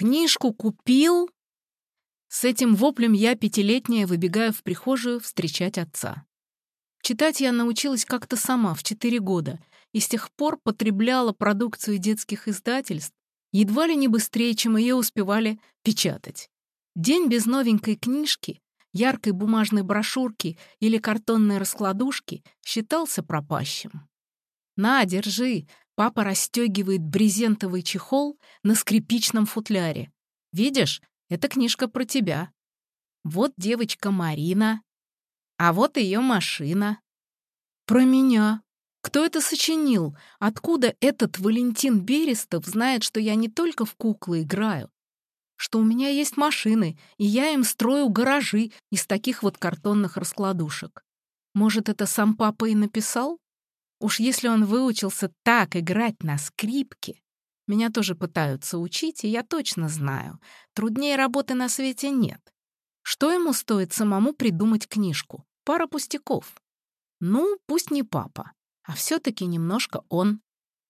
Книжку купил?» С этим воплем я, пятилетняя, выбегаю в прихожую встречать отца. Читать я научилась как-то сама в четыре года и с тех пор потребляла продукцию детских издательств едва ли не быстрее, чем ее успевали печатать. День без новенькой книжки, яркой бумажной брошюрки или картонной раскладушки считался пропащим. «На, держи!» Папа расстегивает брезентовый чехол на скрипичном футляре. «Видишь, это книжка про тебя. Вот девочка Марина, а вот ее машина. Про меня. Кто это сочинил? Откуда этот Валентин Берестов знает, что я не только в куклы играю, что у меня есть машины, и я им строю гаражи из таких вот картонных раскладушек? Может, это сам папа и написал? Уж если он выучился так играть на скрипке, меня тоже пытаются учить, и я точно знаю, труднее работы на свете нет. Что ему стоит самому придумать книжку? Пара пустяков. Ну, пусть не папа, а все-таки немножко он.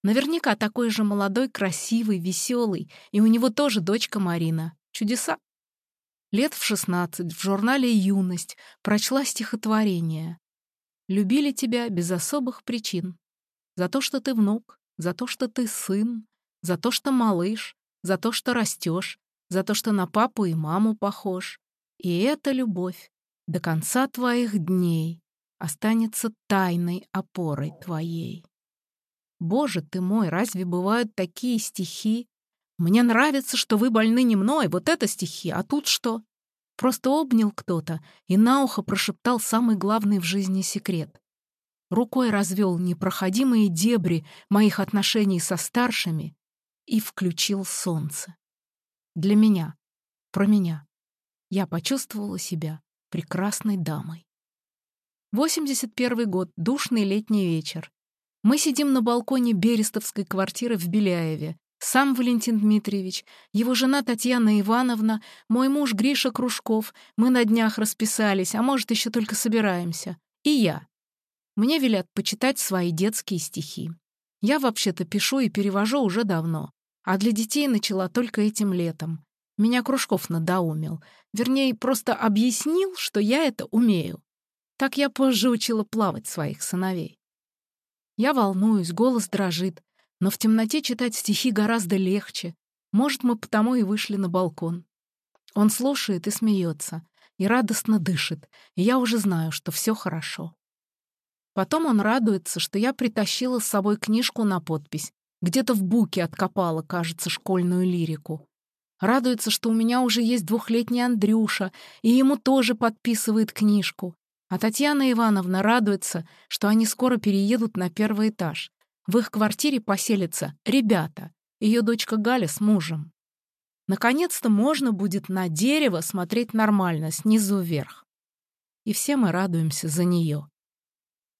Наверняка такой же молодой, красивый, веселый, и у него тоже дочка Марина. Чудеса. Лет в шестнадцать в журнале «Юность» прочла стихотворение. «Любили тебя без особых причин. За то, что ты внук, за то, что ты сын, за то, что малыш, за то, что растешь, за то, что на папу и маму похож. И эта любовь до конца твоих дней останется тайной опорой твоей. Боже ты мой, разве бывают такие стихи? Мне нравится, что вы больны не мной, вот это стихи, а тут что? Просто обнял кто-то и на ухо прошептал самый главный в жизни секрет. Рукой развел непроходимые дебри моих отношений со старшими и включил солнце. Для меня, про меня. Я почувствовала себя прекрасной дамой. 81 год, душный летний вечер. Мы сидим на балконе Берестовской квартиры в Беляеве. Сам Валентин Дмитриевич, его жена Татьяна Ивановна, мой муж Гриша Кружков. Мы на днях расписались, а может, еще только собираемся. И я. Мне велят почитать свои детские стихи. Я вообще-то пишу и перевожу уже давно, а для детей начала только этим летом. Меня Кружков надоумил. Вернее, просто объяснил, что я это умею. Так я позже учила плавать своих сыновей. Я волнуюсь, голос дрожит, но в темноте читать стихи гораздо легче. Может, мы потому и вышли на балкон. Он слушает и смеется, и радостно дышит, и я уже знаю, что все хорошо. Потом он радуется, что я притащила с собой книжку на подпись. Где-то в буке откопала, кажется, школьную лирику. Радуется, что у меня уже есть двухлетний Андрюша, и ему тоже подписывает книжку. А Татьяна Ивановна радуется, что они скоро переедут на первый этаж. В их квартире поселятся ребята, ее дочка Галя с мужем. Наконец-то можно будет на дерево смотреть нормально, снизу вверх. И все мы радуемся за нее.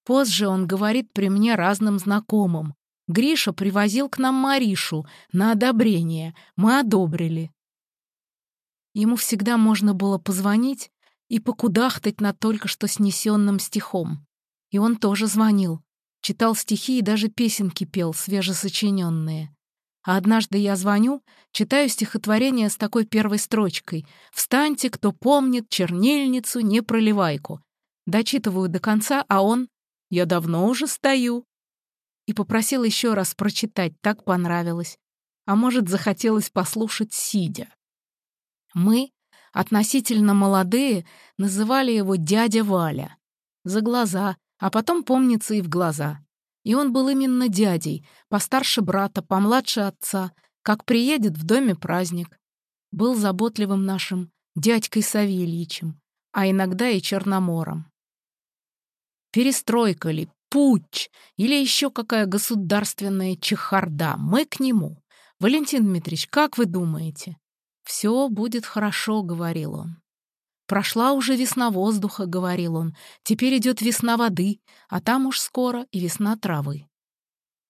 Позже он говорит при мне разным знакомым. Гриша привозил к нам Маришу на одобрение. Мы одобрили. Ему всегда можно было позвонить и покудахтать над только что снесенным стихом. И он тоже звонил. Читал стихи и даже песенки пел, свежесочиненные. А однажды я звоню, читаю стихотворение с такой первой строчкой «Встаньте, кто помнит чернильницу, не проливайку». Дочитываю до конца, а он «Я давно уже стою, и попросил еще раз прочитать, так понравилось. А может, захотелось послушать сидя. Мы, относительно молодые, называли его дядя Валя. За глаза, а потом, помнится, и в глаза. И он был именно дядей, постарше брата, помладше отца, как приедет в доме праздник. Был заботливым нашим дядькой Савельичем, а иногда и Черномором. Перестройка ли, путь или еще какая государственная чехарда. Мы к нему. Валентин Дмитриевич, как вы думаете? Все будет хорошо, говорил он. Прошла уже весна воздуха, говорил он. Теперь идет весна воды, а там уж скоро и весна травы.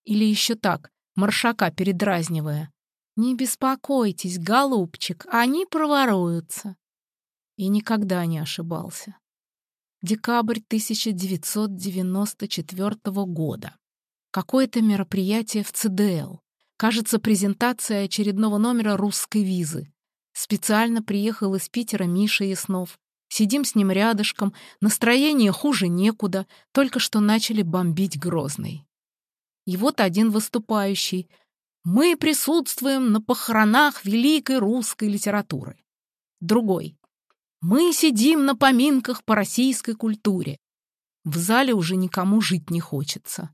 Или еще так, маршака передразнивая. Не беспокойтесь, голубчик, они проворуются. И никогда не ошибался. Декабрь 1994 года. Какое-то мероприятие в ЦДЛ. Кажется, презентация очередного номера русской визы. Специально приехал из Питера Миша Яснов. Сидим с ним рядышком, настроение хуже некуда, только что начали бомбить Грозный. И вот один выступающий. Мы присутствуем на похоронах великой русской литературы. Другой. Мы сидим на поминках по российской культуре. В зале уже никому жить не хочется.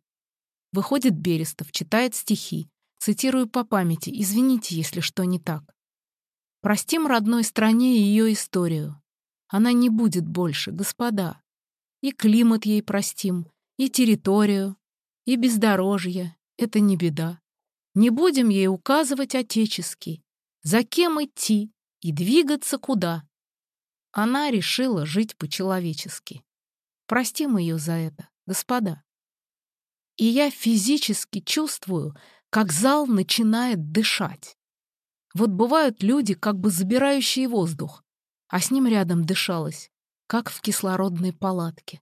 Выходит Берестов, читает стихи. Цитирую по памяти, извините, если что не так. Простим родной стране ее историю. Она не будет больше, господа. И климат ей простим, и территорию, и бездорожье. Это не беда. Не будем ей указывать отечески, за кем идти и двигаться куда. Она решила жить по-человечески. Простим ее за это, господа. И я физически чувствую, как зал начинает дышать. Вот бывают люди, как бы забирающие воздух, а с ним рядом дышалось, как в кислородной палатке.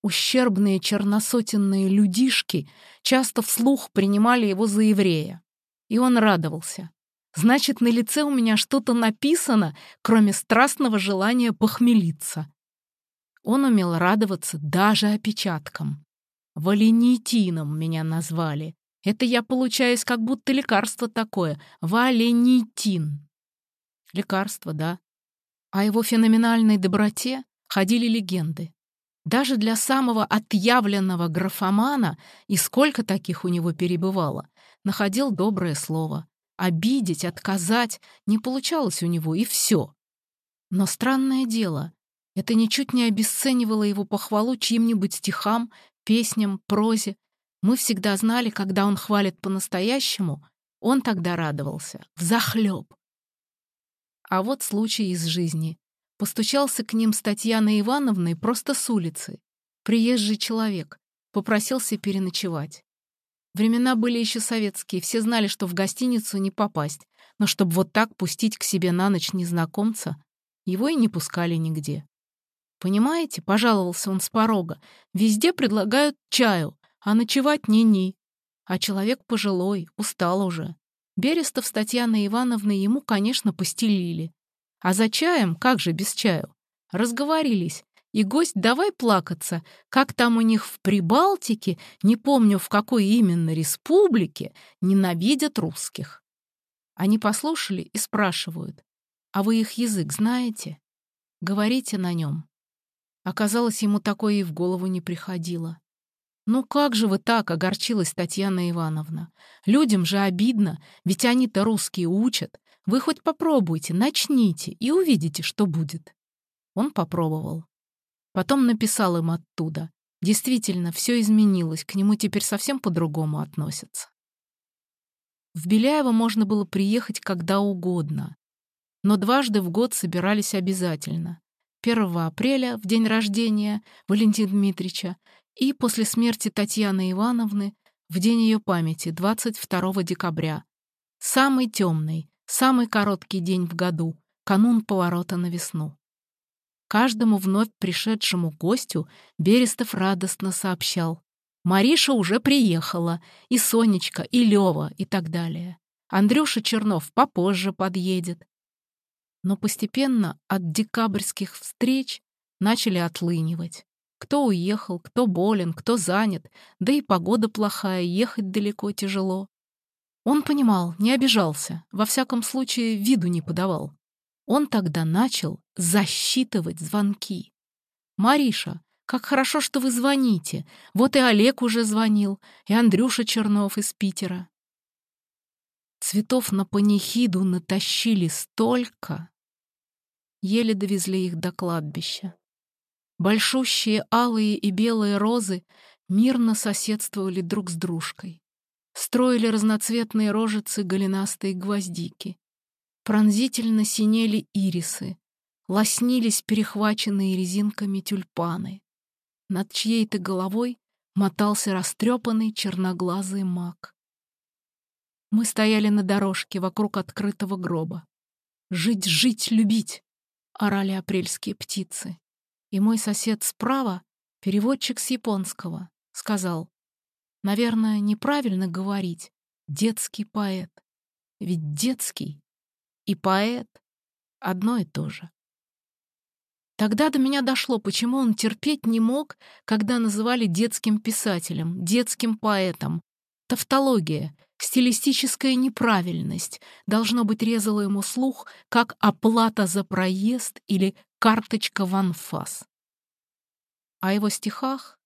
Ущербные черносотенные людишки часто вслух принимали его за еврея. И он радовался. Значит, на лице у меня что-то написано, кроме страстного желания похмелиться. Он умел радоваться даже опечаткам. Валенитином меня назвали. Это я получаюсь как будто лекарство такое. Валенитин. Лекарство, да. О его феноменальной доброте ходили легенды. Даже для самого отъявленного графомана, и сколько таких у него перебывало, находил доброе слово. Обидеть, отказать не получалось у него, и все. Но странное дело, это ничуть не обесценивало его похвалу чьим-нибудь стихам, песням, прозе. Мы всегда знали, когда он хвалит по-настоящему, он тогда радовался, взахлеб. А вот случай из жизни. Постучался к ним с Татьяной Ивановной просто с улицы. Приезжий человек. Попросился переночевать. Времена были еще советские, все знали, что в гостиницу не попасть, но чтобы вот так пустить к себе на ночь незнакомца, его и не пускали нигде. «Понимаете?» — пожаловался он с порога. «Везде предлагают чаю, а ночевать ни-ни. А человек пожилой, устал уже. Берестов с Татьяной Ивановной ему, конечно, постелили. А за чаем, как же без чаю? Разговорились. И гость давай плакаться, как там у них в Прибалтике, не помню в какой именно республике, ненавидят русских. Они послушали и спрашивают, а вы их язык знаете? Говорите на нем. Оказалось, ему такое и в голову не приходило. «Ну как же вы так?» — огорчилась Татьяна Ивановна. «Людям же обидно, ведь они-то русские учат. Вы хоть попробуйте, начните и увидите, что будет». Он попробовал. Потом написал им оттуда. Действительно, все изменилось, к нему теперь совсем по-другому относятся. В Беляево можно было приехать когда угодно, но дважды в год собирались обязательно. 1 апреля, в день рождения Валентина Дмитрича, и после смерти Татьяны Ивановны в день ее памяти, 22 декабря. Самый темный, самый короткий день в году, канун поворота на весну. Каждому вновь пришедшему гостю Берестов радостно сообщал. Мариша уже приехала, и Сонечка, и Лёва, и так далее. Андрюша Чернов попозже подъедет. Но постепенно от декабрьских встреч начали отлынивать. Кто уехал, кто болен, кто занят, да и погода плохая, ехать далеко тяжело. Он понимал, не обижался, во всяком случае виду не подавал. Он тогда начал засчитывать звонки. «Мариша, как хорошо, что вы звоните. Вот и Олег уже звонил, и Андрюша Чернов из Питера». Цветов на панихиду натащили столько. Еле довезли их до кладбища. Большущие алые и белые розы мирно соседствовали друг с дружкой. Строили разноцветные рожицы голенастые гвоздики. Пронзительно синели ирисы, лоснились перехваченные резинками тюльпаны. Над чьей-то головой мотался растрепанный черноглазый мак. Мы стояли на дорожке вокруг открытого гроба. «Жить, жить, любить!» — орали апрельские птицы. И мой сосед справа, переводчик с японского, сказал, наверное, неправильно говорить «детский поэт». Ведь детский и поэт одно и то же. Тогда до меня дошло, почему он терпеть не мог, когда называли детским писателем, детским поэтом. Тавтология, стилистическая неправильность, должно быть, резала ему слух, как оплата за проезд или карточка в анфас. О его стихах,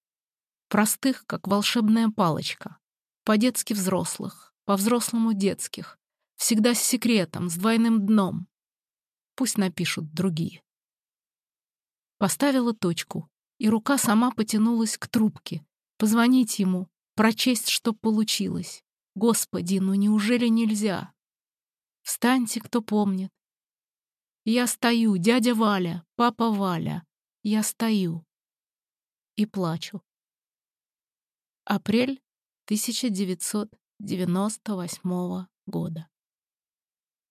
простых, как волшебная палочка, по-детски взрослых, по-взрослому детских, всегда с секретом, с двойным дном. Пусть напишут другие. Поставила точку, и рука сама потянулась к трубке. Позвонить ему, прочесть, что получилось. Господи, ну неужели нельзя? Встаньте, кто помнит. Я стою, дядя Валя, папа Валя. Я стою и плачу. Апрель 1998 года.